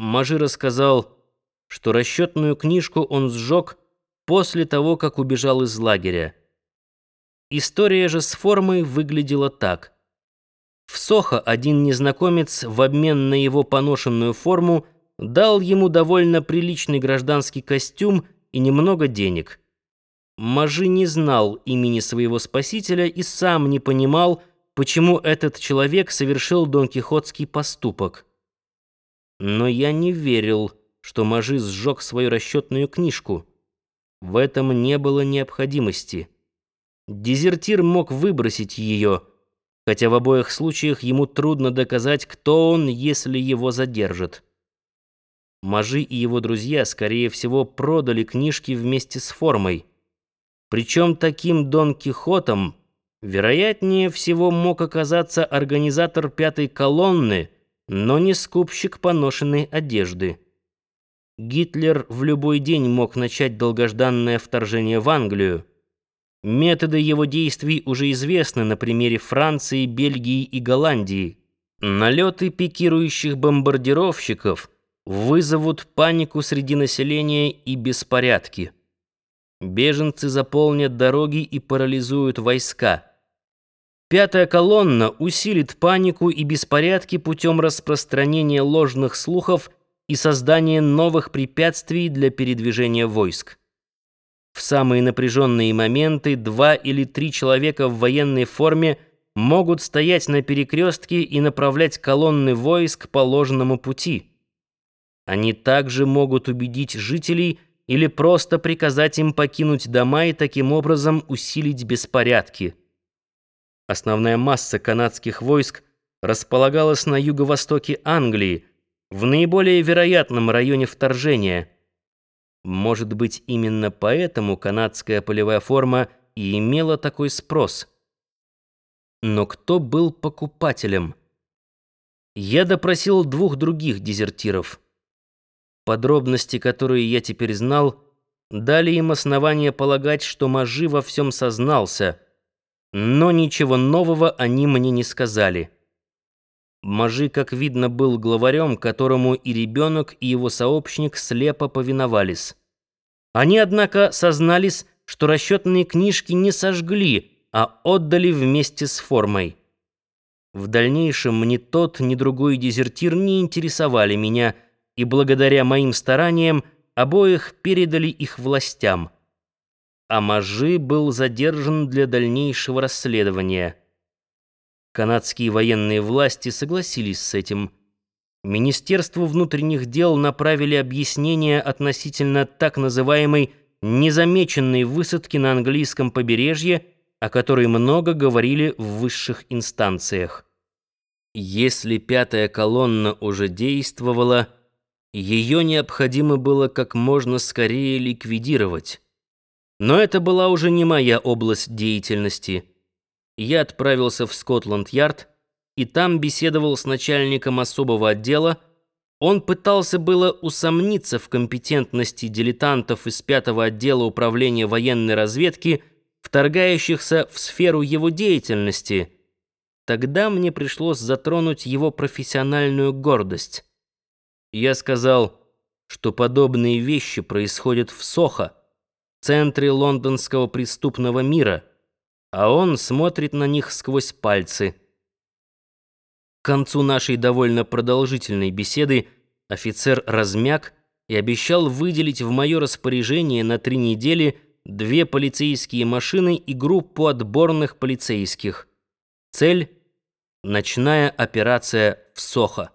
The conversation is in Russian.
Мажи рассказал, что расчетную книжку он сжег после того, как убежал из лагеря. История же с формой выглядела так. В Сохо один незнакомец в обмен на его поношенную форму дал ему довольно приличный гражданский костюм и немного денег. Мажи не знал имени своего спасителя и сам не понимал, почему этот человек совершил донкихотский поступок. Но я не верил, что Мажи сжег свою расчетную книжку. В этом не было необходимости. Дезертир мог выбросить ее, хотя в обоих случаях ему трудно доказать, кто он, если его задержат. Мажи и его друзья, скорее всего, продали книжки вместе с формой. Причем таким Дон Кихотом, вероятнее всего, мог оказаться организатор пятой колонны, но не скупщик поношенной одежды. Гитлер в любой день мог начать долгожданное вторжение в Англию. Методы его действий уже известны на примере Франции, Бельгии и Голландии. Налеты пикирующих бомбардировщиков вызовут панику среди населения и беспорядки. Беженцы заполнят дороги и парализуют войска. Пятая колонна усилит панику и беспорядки путем распространения ложных слухов и создания новых препятствий для передвижения войск. В самые напряженные моменты два или три человека в военной форме могут стоять на перекрестке и направлять колонны войск по ложному пути. Они также могут убедить жителей или просто приказать им покинуть дома и таким образом усилить беспорядки. Основная масса канадских войск располагалась на юго-востоке Англии, в наиболее вероятном районе вторжения – может быть, именно поэтому канадская полевая форма и имела такой спрос. Но кто был покупателем? Я допросил двух других дезертиров. Подробности, которые я теперь знал, дали им основание полагать, что Мажи во всем сознался, но ничего нового они мне не сказали. Мажи, как видно, был главарем, которому и ребенок, и его сообщник слепо повиновались. Они, однако, сознались, что расчетные книжки не сожгли, а отдали вместе с формой. В дальнейшем ни тот, ни другой дезертир не интересовали меня, и благодаря моим стараниям обоих передали их властям. А Мажи был задержан для дальнейшего расследования. Канадские военные власти согласились с этим. Министерству внутренних дел направили объяснение относительно так называемой незамеченной высадки на английском побережье, о которой много говорили в высших инстанциях. Если пятая колонна уже действовала, ее необходимо было как можно скорее ликвидировать. Но это была уже не моя область деятельности я отправился в Скотланд-Ярд и там беседовал с начальником особого отдела. Он пытался было усомниться в компетентности дилетантов из пятого отдела управления военной разведки, вторгающихся в сферу его деятельности. Тогда мне пришлось затронуть его профессиональную гордость. Я сказал, что подобные вещи происходят в Сохо, центре лондонского преступного мира – а он смотрит на них сквозь пальцы. К концу нашей довольно продолжительной беседы офицер размяк и обещал выделить в мое распоряжение на три недели две полицейские машины и группу отборных полицейских. Цель — ночная операция в Сохо.